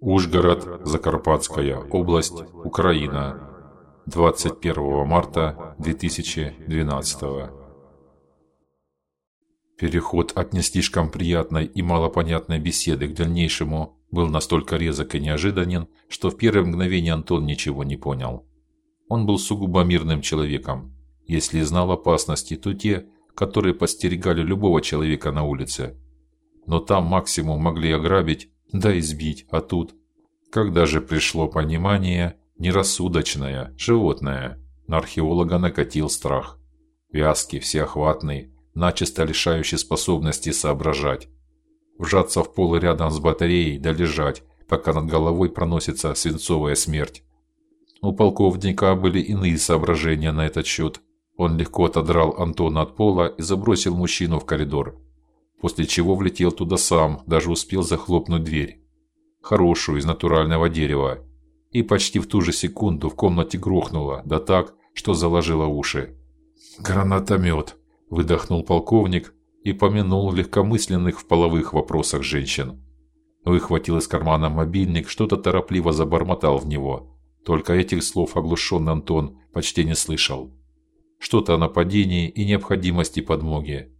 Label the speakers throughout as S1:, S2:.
S1: Ужгород, Закарпатская область, Украина. 21 марта 2012. Переход от не слишком приятной и малопонятной беседы к дальнейшему был настолько резок и неожиданен, что в первое мгновение Антон ничего не понял. Он был сугубо мирным человеком. Если знал опасности, то те, которые постерегали любого человека на улице. Но там максимум могли ограбить да избить, а тут... Когда же пришло понимание, нерассудочное, животное, на археолога накатил страх. Вязкий, всеохватный, начисто лишающий способности соображать. Вжаться в пол рядом с батареей да лежать, пока над головой проносится свинцовая смерть. У полковника были иные соображения на этот счет. Он легко отодрал Антона от пола и забросил мужчину в коридор после чего влетел туда сам, даже успел захлопнуть дверь. Хорошую, из натурального дерева. И почти в ту же секунду в комнате грохнуло, да так, что заложило уши. «Гранатомет!» – выдохнул полковник и помянул легкомысленных в половых вопросах женщин. Выхватил из кармана мобильник, что-то торопливо забормотал в него. Только этих слов оглушенный Антон почти не слышал. Что-то о нападении и необходимости подмоги.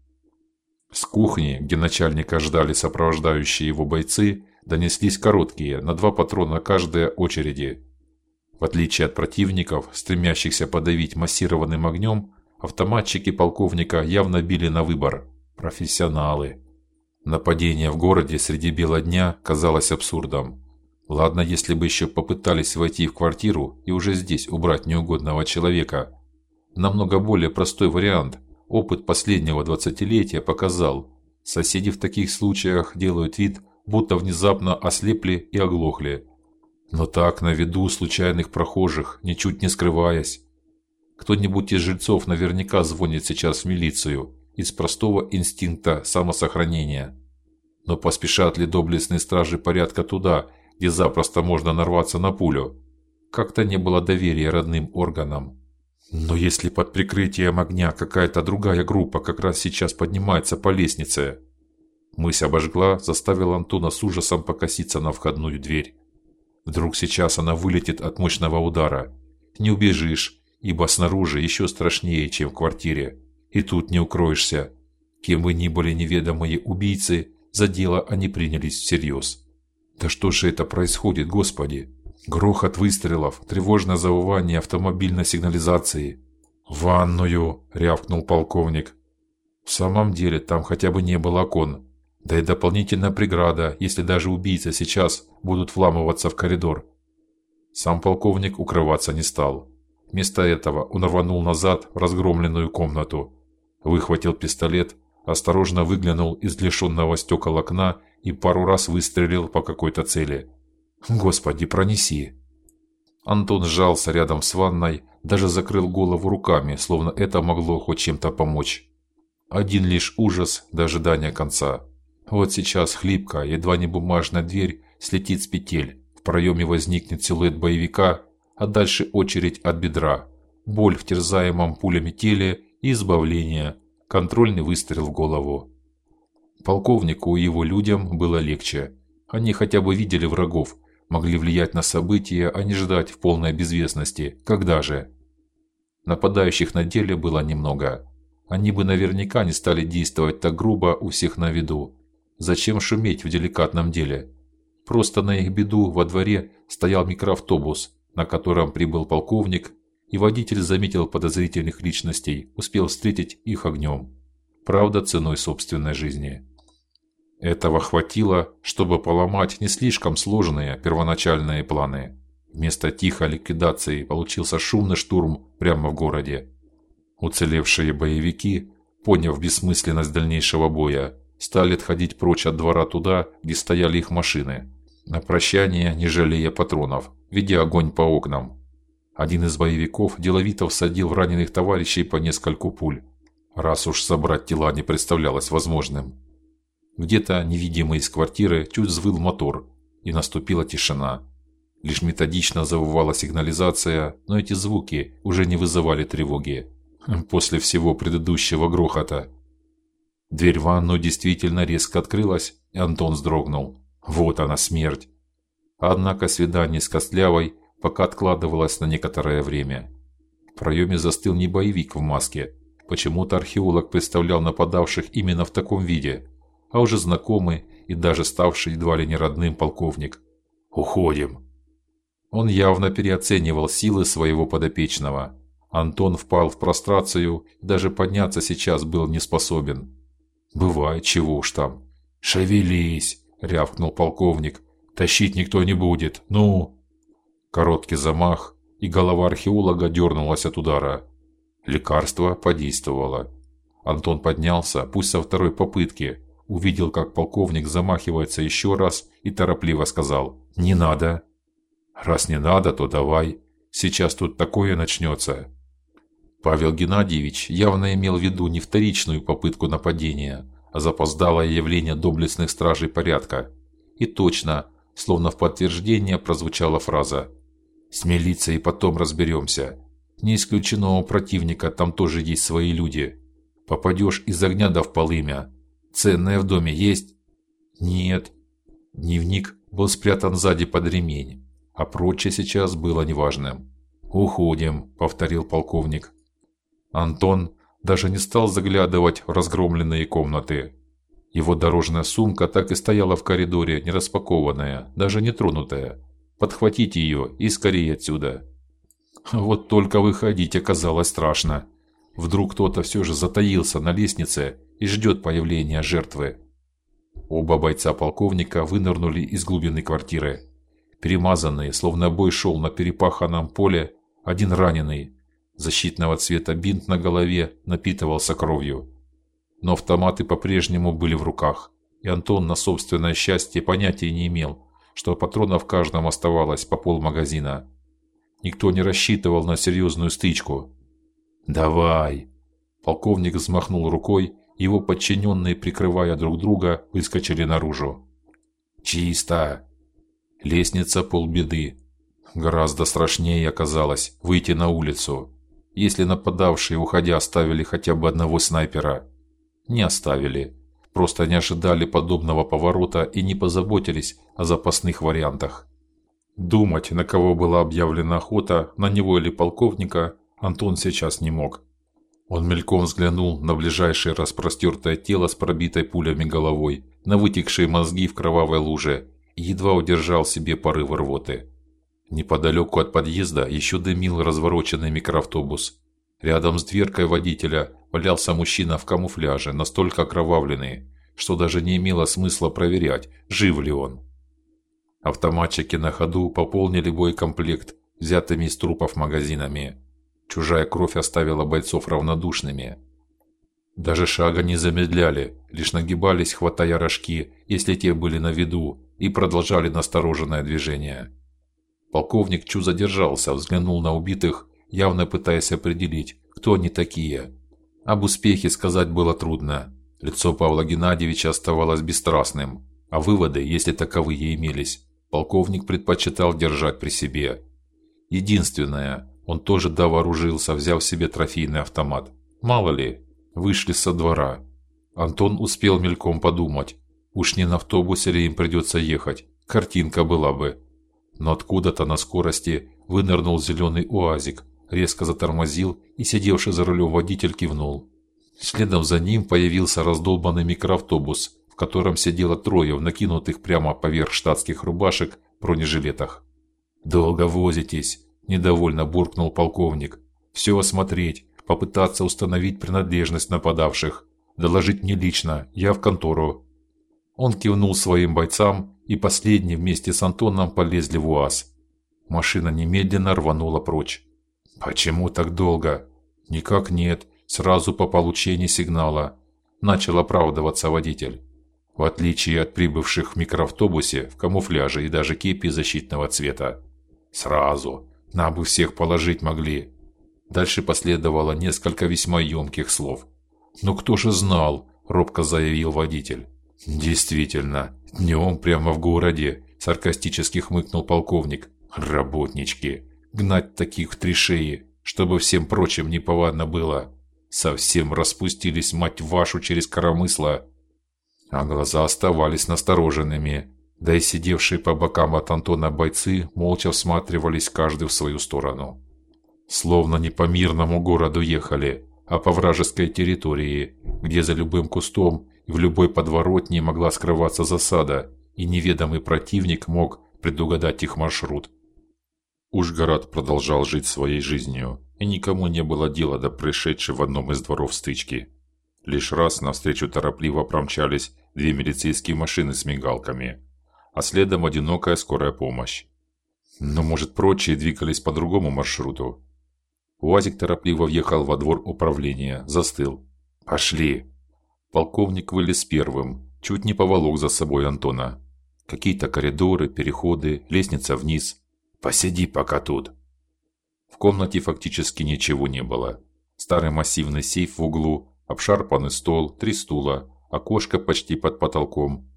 S1: С кухни, где начальника ждали сопровождающие его бойцы, донеслись короткие, на два патрона каждая очереди. В отличие от противников, стремящихся подавить массированным огнем, автоматчики полковника явно били на выбор. Профессионалы. Нападение в городе среди бела дня казалось абсурдом. Ладно, если бы еще попытались войти в квартиру и уже здесь убрать неугодного человека. Намного более простой вариант, Опыт последнего двадцатилетия показал, соседи в таких случаях делают вид, будто внезапно ослепли и оглохли. Но так на виду случайных прохожих, ничуть не скрываясь. Кто-нибудь из жильцов наверняка звонит сейчас в милицию из простого инстинкта самосохранения. Но поспешат ли доблестные стражи порядка туда, где запросто можно нарваться на пулю? Как-то не было доверия родным органам. Но если под прикрытием огня какая-то другая группа как раз сейчас поднимается по лестнице, мысль обожгла, заставила Антона с ужасом покоситься на входную дверь. Вдруг сейчас она вылетит от мощного удара. Не убежишь, ибо снаружи еще страшнее, чем в квартире. И тут не укроешься. Кем бы ни были неведомые убийцы, за дело они принялись всерьез. Да что же это происходит, Господи? Грохот выстрелов, тревожное завывание автомобильной сигнализации. «Ванную!» – рявкнул полковник. В самом деле, там хотя бы не было окон. Да и дополнительная преграда, если даже убийцы сейчас будут вламываться в коридор. Сам полковник укрываться не стал. Вместо этого он рванул назад в разгромленную комнату, выхватил пистолет, осторожно выглянул из лишенного стекол окна и пару раз выстрелил по какой-то цели. Господи, пронеси. Антон сжался рядом с ванной, даже закрыл голову руками, словно это могло хоть чем-то помочь. Один лишь ужас до ожидания конца. Вот сейчас хлипкая, едва не бумажная дверь слетит с петель. В проеме возникнет силуэт боевика, а дальше очередь от бедра. Боль в терзаемом пулями теле и избавление. Контрольный выстрел в голову. Полковнику и его людям было легче. Они хотя бы видели врагов, могли влиять на события, а не ждать в полной безвестности. Когда же? Нападающих на деле было немного. Они бы наверняка не стали действовать так грубо у всех на виду. Зачем шуметь в деликатном деле? Просто на их беду во дворе стоял микроавтобус, на котором прибыл полковник, и водитель заметил подозрительных личностей, успел встретить их огнем. Правда, ценой собственной жизни. Этого хватило, чтобы поломать не слишком сложные первоначальные планы. Вместо тихой ликвидации получился шумный штурм прямо в городе. Уцелевшие боевики, поняв бессмысленность дальнейшего боя, стали отходить прочь от двора туда, где стояли их машины. На прощание, не жалея патронов, ведя огонь по окнам. Один из боевиков деловито всадил в раненых товарищей по нескольку пуль, раз уж собрать тела не представлялось возможным. Где-то невидимый из квартиры чуть взвыл мотор, и наступила тишина. Лишь методично завывала сигнализация, но эти звуки уже не вызывали тревоги. После всего предыдущего грохота. Дверь в ванну действительно резко открылась, и Антон вздрогнул. Вот она смерть. Однако свидание с Костлявой пока откладывалось на некоторое время. В проеме застыл не боевик в маске. Почему-то археолог представлял нападавших именно в таком виде, а уже знакомый и даже ставший едва ли не родным полковник. Уходим. Он явно переоценивал силы своего подопечного. Антон впал в прострацию даже подняться сейчас был не способен. Бывает, чего уж там. Шевелись, рявкнул полковник. Тащить никто не будет. Ну. Короткий замах, и голова археолога дернулась от удара. Лекарство подействовало. Антон поднялся, пусть со второй попытки, увидел, как полковник замахивается еще раз и торопливо сказал: "Не надо". Раз не надо, то давай. Сейчас тут такое начнется. Павел Геннадьевич явно имел в виду не вторичную попытку нападения, а запоздалое явление доблестных стражей порядка. И точно, словно в подтверждение прозвучала фраза: "С милицией потом разберемся. Не исключено у противника там тоже есть свои люди. Попадешь из огня да в полымя. Ценное в доме есть? Нет. Дневник был спрятан сзади под ремень, а прочее сейчас было неважным. Уходим, повторил полковник. Антон даже не стал заглядывать в разгромленные комнаты. Его дорожная сумка так и стояла в коридоре, не распакованная, даже не тронутая. Подхватить ее и скорее отсюда. Вот только выходить оказалось страшно. Вдруг кто-то все же затаился на лестнице и ждет появления жертвы. Оба бойца полковника вынырнули из глубины квартиры, перемазанные, словно бой шел на перепаханном поле, один раненый, защитного цвета бинт на голове напитывался кровью. Но автоматы по-прежнему были в руках, и Антон на собственное счастье понятия не имел, что патронов в каждом оставалось по полмагазина. Никто не рассчитывал на серьезную стычку. Давай. Полковник взмахнул рукой, его подчиненные, прикрывая друг друга, выскочили наружу. Чисто. Лестница полбеды. Гораздо страшнее оказалось выйти на улицу. Если нападавшие, уходя, оставили хотя бы одного снайпера, не оставили, просто не ожидали подобного поворота и не позаботились о запасных вариантах. Думать, на кого была объявлена охота, на него или полковника, Антон сейчас не мог. Он мельком взглянул на ближайшее распростертое тело с пробитой пулями головой, на вытекшие мозги в кровавой луже и едва удержал себе порыв рвоты. Неподалеку от подъезда еще дымил развороченный микроавтобус. Рядом с дверкой водителя валялся мужчина в камуфляже, настолько окровавленный, что даже не имело смысла проверять, жив ли он. Автоматчики на ходу пополнили боекомплект взятыми из трупов магазинами. Чужая кровь оставила бойцов равнодушными. Даже шага не замедляли, лишь нагибались, хватая рожки, если те были на виду, и продолжали настороженное движение. Полковник Чу задержался, взглянул на убитых, явно пытаясь определить, кто они такие. Об успехе сказать было трудно. Лицо Павла Геннадьевича оставалось бесстрастным, а выводы, если таковые имелись, полковник предпочитал держать при себе. Единственное, он тоже довооружился, взяв себе трофейный автомат. Мало ли, вышли со двора. Антон успел мельком подумать, уж не на автобусе ли им придется ехать. Картинка была бы. Но откуда-то на скорости вынырнул зеленый УАЗик, резко затормозил, и сидевший за рулем водитель кивнул. Следом за ним появился раздолбанный микроавтобус, в котором сидело трое в накинутых прямо поверх штатских рубашек бронежилетах. Долго возитесь, недовольно буркнул полковник. Все осмотреть, попытаться установить принадлежность нападавших, доложить мне лично, я в контору. Он кивнул своим бойцам, и последние вместе с Антоном полезли в УАЗ. Машина немедленно рванула прочь. Почему так долго? Никак нет, сразу по получении сигнала, начал оправдываться водитель. В отличие от прибывших в микроавтобусе в камуфляже и даже кепи защитного цвета. Сразу нам бы всех положить могли. Дальше последовало несколько весьма емких слов. Но кто же знал, робко заявил водитель. Действительно, днем прямо в городе, саркастически хмыкнул полковник. Работнички, гнать таких в три шеи, чтобы всем прочим неповадно было. Совсем распустились, мать вашу, через коромысло. А глаза оставались настороженными. Да и сидевшие по бокам от Антона бойцы молча всматривались каждый в свою сторону. Словно не по мирному городу ехали, а по вражеской территории, где за любым кустом и в любой подворотне могла скрываться засада, и неведомый противник мог предугадать их маршрут. Ужгород продолжал жить своей жизнью, и никому не было дела до происшедшей в одном из дворов стычки. Лишь раз навстречу торопливо промчались две милицейские машины с мигалками, а следом одинокая скорая помощь. Но, может, прочие двигались по другому маршруту. Уазик торопливо въехал во двор управления, застыл. Пошли. Полковник вылез первым, чуть не поволок за собой Антона. Какие-то коридоры, переходы, лестница вниз. Посиди пока тут. В комнате фактически ничего не было. Старый массивный сейф в углу, обшарпанный стол, три стула, окошко почти под потолком.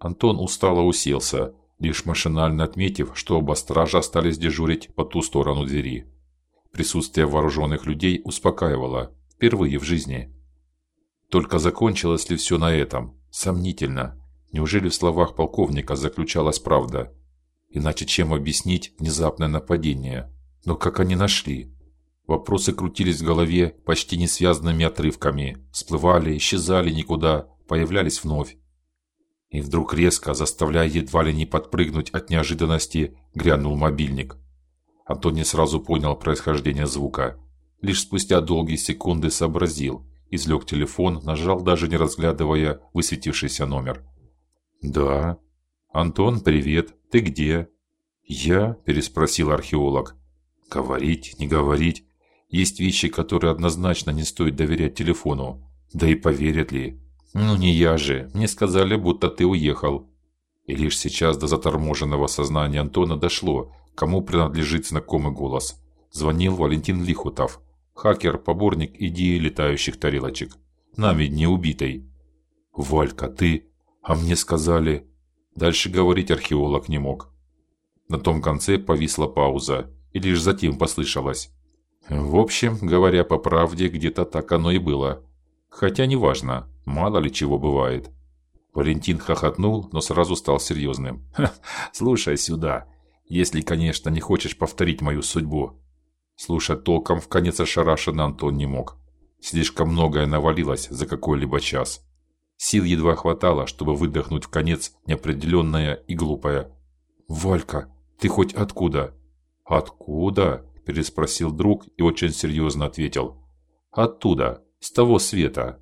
S1: Антон устало уселся, лишь машинально отметив, что оба стража остались дежурить по ту сторону двери. Присутствие вооруженных людей успокаивало впервые в жизни. Только закончилось ли все на этом? Сомнительно. Неужели в словах полковника заключалась правда? Иначе чем объяснить внезапное нападение? Но как они нашли? Вопросы крутились в голове почти не связанными отрывками, всплывали, исчезали никуда, появлялись вновь. И вдруг резко, заставляя едва ли не подпрыгнуть от неожиданности, грянул мобильник. Антон не сразу понял происхождение звука. Лишь спустя долгие секунды сообразил, извлек телефон, нажал даже не разглядывая высветившийся номер. Да. Антон, привет. Ты где? Я, переспросил археолог. Говорить, не говорить. Есть вещи, которые однозначно не стоит доверять телефону. Да и поверят ли? Ну не я же. Мне сказали, будто ты уехал. И лишь сейчас до заторможенного сознания Антона дошло, кому принадлежит знакомый голос. Звонил Валентин Лихутов, хакер, поборник идеи летающих тарелочек. Нами не убитой. Валька, ты? А мне сказали. Дальше говорить археолог не мог. На том конце повисла пауза, и лишь затем послышалось: в общем, говоря по правде, где-то так оно и было. Хотя неважно, мало ли чего бывает. Валентин хохотнул, но сразу стал серьезным. Слушай сюда. Если, конечно, не хочешь повторить мою судьбу. Слушать толком в конец ошарашенно Антон не мог. Слишком многое навалилось за какой-либо час. Сил едва хватало, чтобы выдохнуть в конец неопределенное и глупое. Валька, ты хоть откуда? Откуда? переспросил друг и очень серьезно ответил: Оттуда, с того света.